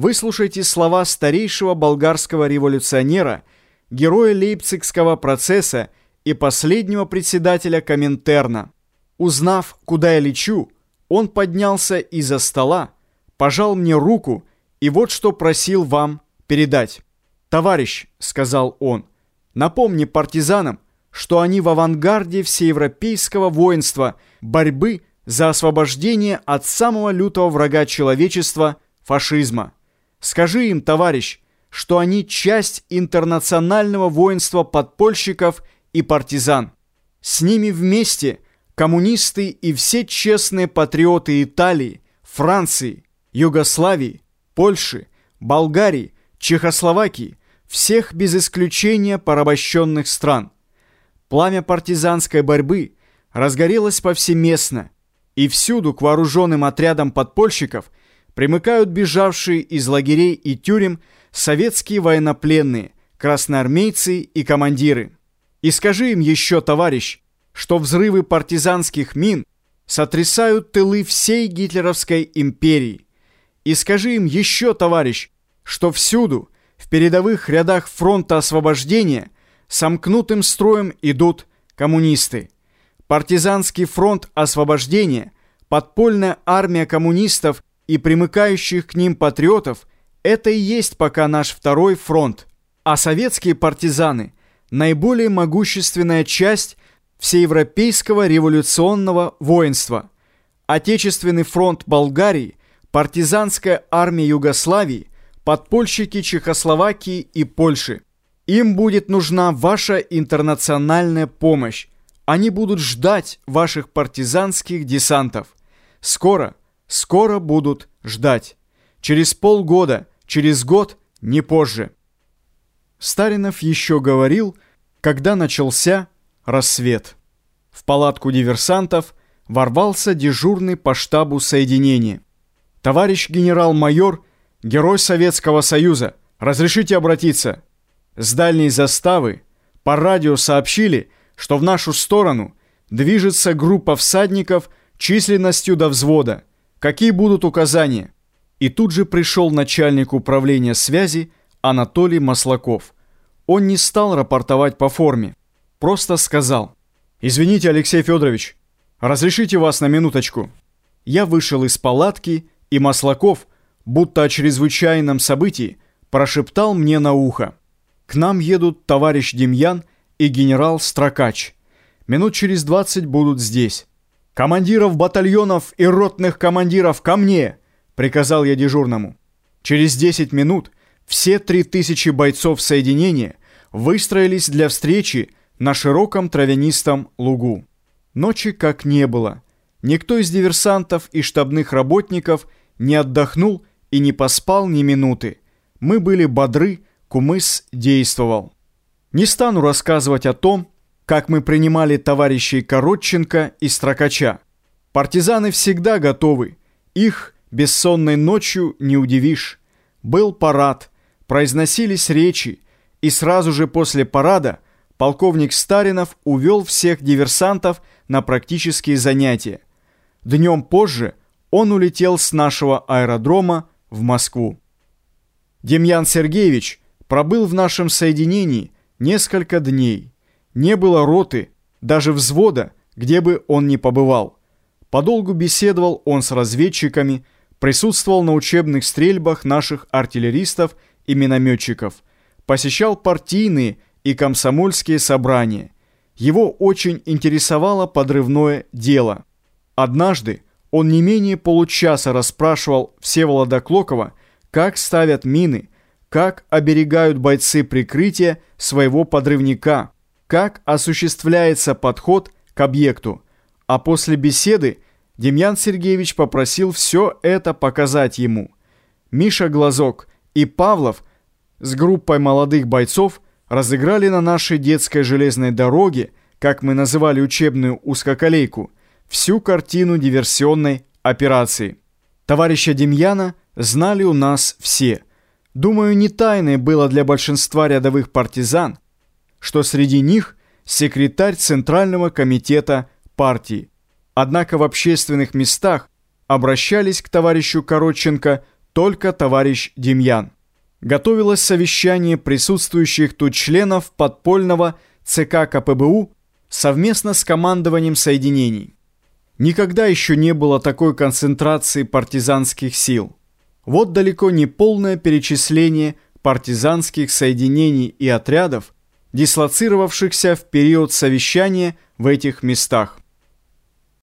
выслушайте слова старейшего болгарского революционера, героя Лейпцигского процесса и последнего председателя Коминтерна. Узнав, куда я лечу, он поднялся из-за стола, пожал мне руку и вот что просил вам передать. «Товарищ», — сказал он, — «напомни партизанам, что они в авангарде всеевропейского воинства борьбы за освобождение от самого лютого врага человечества – фашизма. Скажи им, товарищ, что они часть интернационального воинства подпольщиков и партизан. С ними вместе коммунисты и все честные патриоты Италии, Франции, Югославии, Польши, Болгарии, Чехословакии, всех без исключения порабощенных стран. Пламя партизанской борьбы разгорелось повсеместно, и всюду к вооруженным отрядам подпольщиков примыкают бежавшие из лагерей и тюрем советские военнопленные, красноармейцы и командиры. И скажи им еще, товарищ, что взрывы партизанских мин сотрясают тылы всей гитлеровской империи. И скажи им еще, товарищ, что всюду, в передовых рядах фронта освобождения, сомкнутым строем идут коммунисты. Партизанский фронт освобождения, подпольная армия коммунистов и примыкающих к ним патриотов – это и есть пока наш второй фронт. А советские партизаны – наиболее могущественная часть всеевропейского революционного воинства. Отечественный фронт Болгарии, партизанская армия Югославии, подпольщики Чехословакии и Польши. Им будет нужна ваша интернациональная помощь. Они будут ждать ваших партизанских десантов. Скоро, скоро будут ждать. Через полгода, через год, не позже. Старинов еще говорил, когда начался рассвет. В палатку диверсантов ворвался дежурный по штабу соединения. «Товарищ генерал-майор, герой Советского Союза, разрешите обратиться?» С дальней заставы по радио сообщили, что в нашу сторону движется группа всадников численностью до взвода. Какие будут указания? И тут же пришел начальник управления связи Анатолий Маслаков. Он не стал рапортовать по форме, просто сказал «Извините, Алексей Федорович, разрешите вас на минуточку». Я вышел из палатки, и Маслаков, будто о чрезвычайном событии, прошептал мне на ухо. К нам едут товарищ Демьян и генерал Строкач. Минут через двадцать будут здесь. «Командиров батальонов и ротных командиров ко мне!» — приказал я дежурному. Через десять минут все три тысячи бойцов соединения выстроились для встречи на широком травянистом лугу. Ночи как не было. Никто из диверсантов и штабных работников не отдохнул и не поспал ни минуты. Мы были бодры, Кумыс действовал. Не стану рассказывать о том, как мы принимали товарищей Коротченко и Строкача. Партизаны всегда готовы. Их бессонной ночью не удивишь. Был парад, произносились речи, и сразу же после парада полковник Старинов увел всех диверсантов на практические занятия. Днем позже он улетел с нашего аэродрома в Москву. Демьян Сергеевич пробыл в нашем соединении несколько дней. Не было роты, даже взвода, где бы он ни побывал. Подолгу беседовал он с разведчиками, присутствовал на учебных стрельбах наших артиллеристов и минометчиков, посещал партийные и комсомольские собрания. Его очень интересовало подрывное дело. Однажды он не менее получаса расспрашивал Всеволода Клокова, как ставят мины, как оберегают бойцы прикрытия своего подрывника, как осуществляется подход к объекту. А после беседы Демьян Сергеевич попросил все это показать ему. Миша Глазок и Павлов с группой молодых бойцов разыграли на нашей детской железной дороге, как мы называли учебную узкоколейку, всю картину диверсионной операции. Товарища Демьяна знали у нас все – Думаю, не тайной было для большинства рядовых партизан, что среди них секретарь Центрального комитета партии. Однако в общественных местах обращались к товарищу Коротченко только товарищ Демьян. Готовилось совещание присутствующих тут членов подпольного ЦК КПБУ совместно с командованием соединений. Никогда еще не было такой концентрации партизанских сил. Вот далеко не полное перечисление партизанских соединений и отрядов, дислоцировавшихся в период совещания в этих местах.